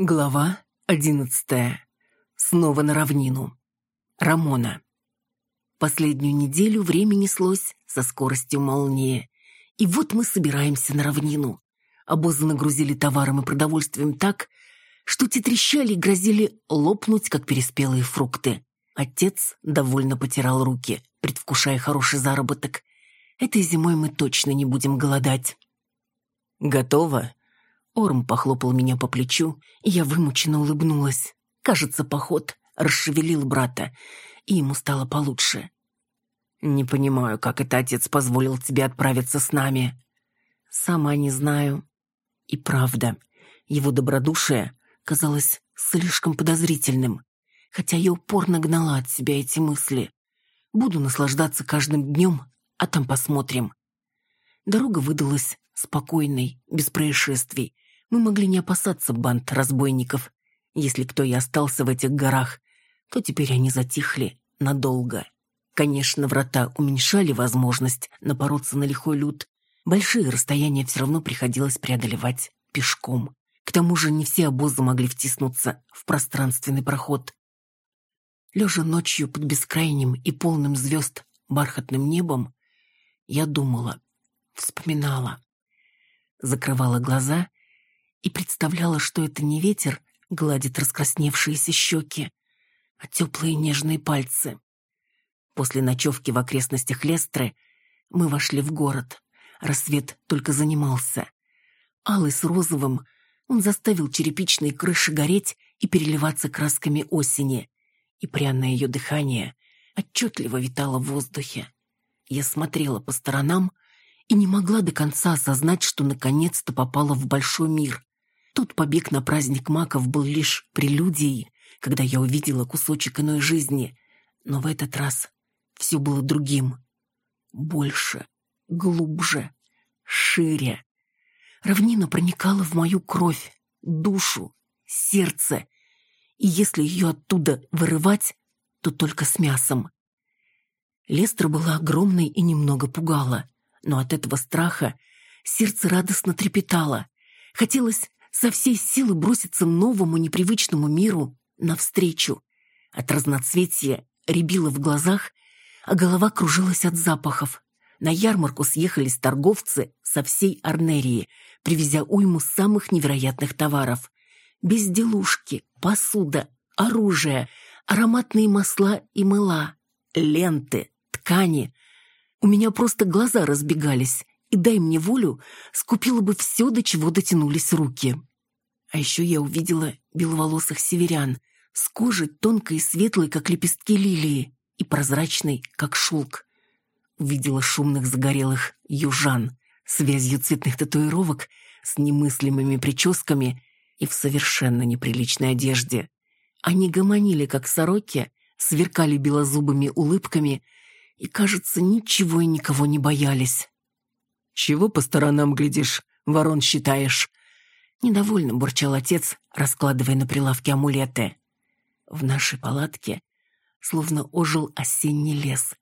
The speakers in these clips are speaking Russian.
Глава одиннадцатая. Снова на равнину. Рамона. Последнюю неделю время неслось со скоростью молнии. И вот мы собираемся на равнину. Обозы нагрузили товаром и продовольствием так, что те трещали и грозили лопнуть, как переспелые фрукты. Отец довольно потирал руки, предвкушая хороший заработок. Этой зимой мы точно не будем голодать. «Готово?» Орм похлопал меня по плечу, и я вымученно улыбнулась. Кажется, поход расшевелил брата, и ему стало получше. «Не понимаю, как это отец позволил тебе отправиться с нами». «Сама не знаю». И правда, его добродушие казалось слишком подозрительным, хотя я упорно гнала от себя эти мысли. Буду наслаждаться каждым днем, а там посмотрим. Дорога выдалась спокойной, без происшествий, мы могли не опасаться банд разбойников. Если кто и остался в этих горах, то теперь они затихли надолго. Конечно, врата уменьшали возможность напороться на лихой люд. Большие расстояния все равно приходилось преодолевать пешком. К тому же не все обозы могли втиснуться в пространственный проход. Лежа ночью под бескрайним и полным звезд бархатным небом, я думала, вспоминала. Закрывала глаза и представляла, что это не ветер гладит раскрасневшиеся щеки, а теплые нежные пальцы. После ночевки в окрестностях Лестры мы вошли в город. Рассвет только занимался. Алый с розовым, он заставил черепичные крыши гореть и переливаться красками осени, и пряное ее дыхание отчетливо витало в воздухе. Я смотрела по сторонам и не могла до конца осознать, что наконец-то попала в большой мир, тот побег на праздник маков был лишь прелюдией, когда я увидела кусочек иной жизни. Но в этот раз все было другим. Больше, глубже, шире. Равнина проникала в мою кровь, душу, сердце. И если ее оттуда вырывать, то только с мясом. Лестра была огромной и немного пугала, но от этого страха сердце радостно трепетало. Хотелось со всей силы броситься новому непривычному миру навстречу. От разноцветия рябило в глазах, а голова кружилась от запахов. На ярмарку съехались торговцы со всей Арнерии, привезя уйму самых невероятных товаров. Безделушки, посуда, оружие, ароматные масла и мыла, ленты, ткани. У меня просто глаза разбегались, и дай мне волю, скупила бы все, до чего дотянулись руки. А еще я увидела беловолосых северян с кожей тонкой и светлой, как лепестки лилии, и прозрачной, как шелк. Увидела шумных загорелых южан с вязью цветных татуировок, с немыслимыми прическами и в совершенно неприличной одежде. Они гомонили, как сороки, сверкали белозубыми улыбками и, кажется, ничего и никого не боялись. «Чего по сторонам глядишь, ворон считаешь?» Недовольно бурчал отец, раскладывая на прилавке амулеты. В нашей палатке словно ожил осенний лес.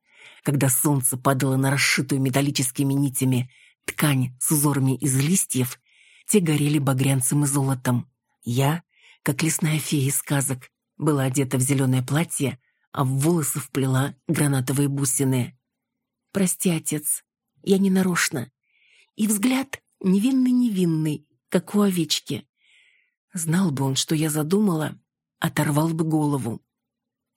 Когда солнце падало на расшитую металлическими нитями ткань с узорами из листьев, те горели багрянцем и золотом. Я, как лесная фея из сказок, была одета в зеленое платье, а в волосы вплела гранатовые бусины. «Прости, отец, я не нарочно». И взгляд невинный-невинный, как у овечки. Знал бы он, что я задумала, оторвал бы голову.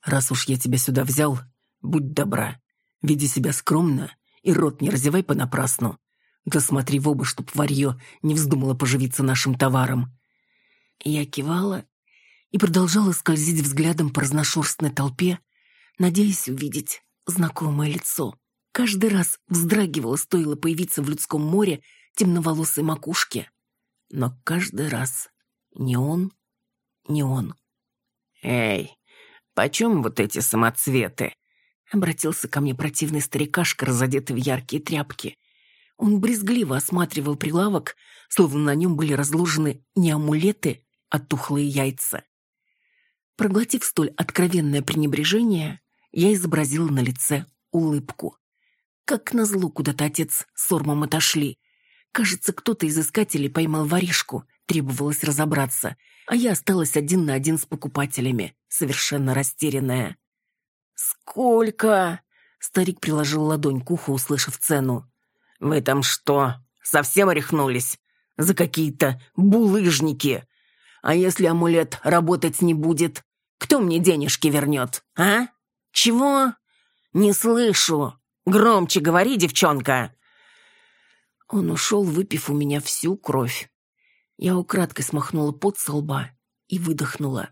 «Раз уж я тебя сюда взял, будь добра, веди себя скромно и рот не разевай понапрасну. Да смотри в оба, чтоб варье не вздумало поживиться нашим товаром». Я кивала и продолжала скользить взглядом по разношерстной толпе, надеясь увидеть знакомое лицо. Каждый раз вздрагивала, стоило появиться в людском море темноволосой макушке. Но каждый раз не он, не он. «Эй, почем вот эти самоцветы?» Обратился ко мне противный старикашка, разодетый в яркие тряпки. Он брезгливо осматривал прилавок, словно на нем были разложены не амулеты, а тухлые яйца. Проглотив столь откровенное пренебрежение, я изобразила на лице улыбку. Как назло куда-то отец с Ормом отошли, Кажется, кто-то из искателей поймал воришку, требовалось разобраться, а я осталась один на один с покупателями, совершенно растерянная. «Сколько?» — старик приложил ладонь к уху, услышав цену. «Вы там что, совсем орехнулись? За какие-то булыжники? А если амулет работать не будет, кто мне денежки вернет, а? Чего? Не слышу. Громче говори, девчонка!» Он ушел, выпив у меня всю кровь. Я украдкой смахнула пот со лба и выдохнула.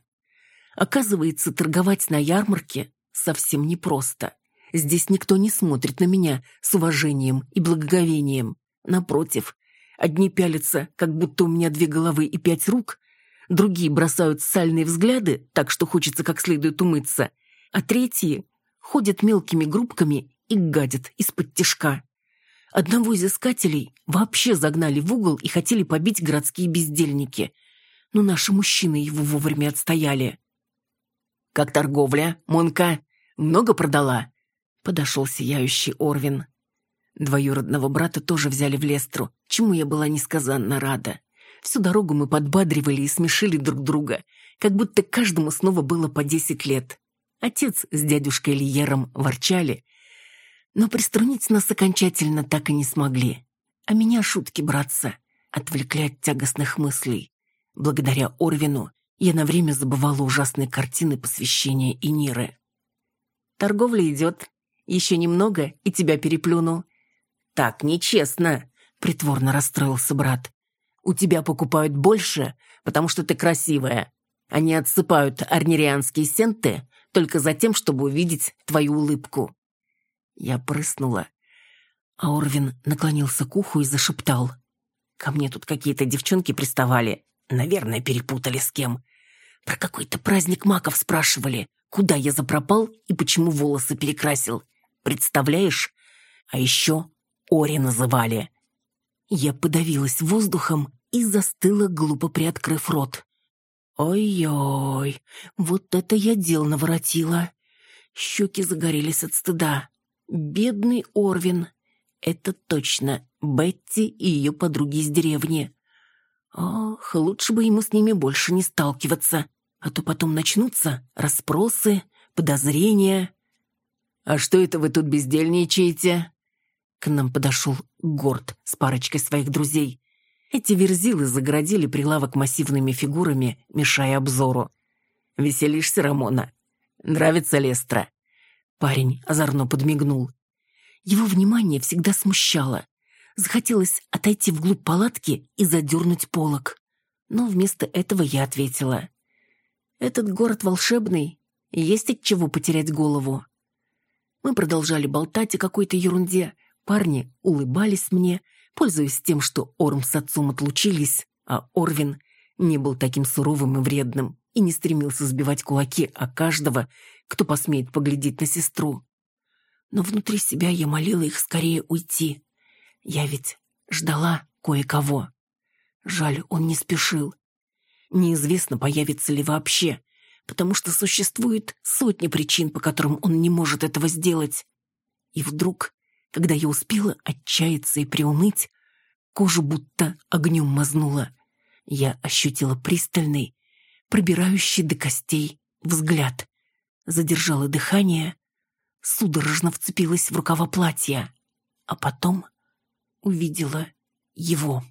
Оказывается, торговать на ярмарке совсем непросто. Здесь никто не смотрит на меня с уважением и благоговением. Напротив, одни пялятся, как будто у меня две головы и пять рук, другие бросают сальные взгляды, так что хочется как следует умыться, а третьи ходят мелкими группками и гадят из-под тишка. Одного из искателей вообще загнали в угол и хотели побить городские бездельники. Но наши мужчины его вовремя отстояли. «Как торговля, Монка? Много продала?» Подошел сияющий Орвин. Двоюродного брата тоже взяли в Лестру, чему я была несказанно рада. Всю дорогу мы подбадривали и смешили друг друга, как будто каждому снова было по десять лет. Отец с дядюшкой Лиером ворчали, но приструнить нас окончательно так и не смогли. А меня шутки, братца, отвлекли от тягостных мыслей. Благодаря Орвину я на время забывала ужасные картины посвящения Иниры. «Торговля идет. Еще немного, и тебя переплюну». «Так нечестно», — притворно расстроился брат. «У тебя покупают больше, потому что ты красивая. Они отсыпают арнерианские сенты только за тем, чтобы увидеть твою улыбку». Я прыснула. А Орвин наклонился к уху и зашептал. «Ко мне тут какие-то девчонки приставали. Наверное, перепутали с кем. Про какой-то праздник маков спрашивали, куда я запропал и почему волосы перекрасил. Представляешь? А еще Ори называли». Я подавилась воздухом и застыла, глупо приоткрыв рот. Ой-ой, вот это я дел наворотила. Щеки загорелись от стыда. Бедный Орвин. Это точно Бетти и ее подруги из деревни. Ох, лучше бы ему с ними больше не сталкиваться, а то потом начнутся расспросы, подозрения. «А что это вы тут бездельничаете?» К нам подошел Горд с парочкой своих друзей. Эти верзилы загородили прилавок массивными фигурами, мешая обзору. «Веселишься, Рамона? Нравится Лестра?» Парень озорно подмигнул. Его внимание всегда смущало. Захотелось отойти вглубь палатки и задернуть полог. Но вместо этого я ответила. «Этот город волшебный, есть от чего потерять голову». Мы продолжали болтать о какой-то ерунде. Парни улыбались мне, пользуясь тем, что Орм с отцом отлучились, а Орвин не был таким суровым и вредным и не стремился сбивать кулаки о каждого, кто посмеет поглядеть на сестру. Но внутри себя я молила их скорее уйти. Я ведь ждала кое-кого. Жаль, он не спешил. Неизвестно, появится ли вообще, потому что существует сотни причин, по которым он не может этого сделать. И вдруг когда я успела отчаяться и приуныть, кожу будто огнем мазнула. Я ощутила пристальный, пробирающий до костей взгляд. Задержала дыхание, судорожно вцепилась в рукава платья, а потом увидела его.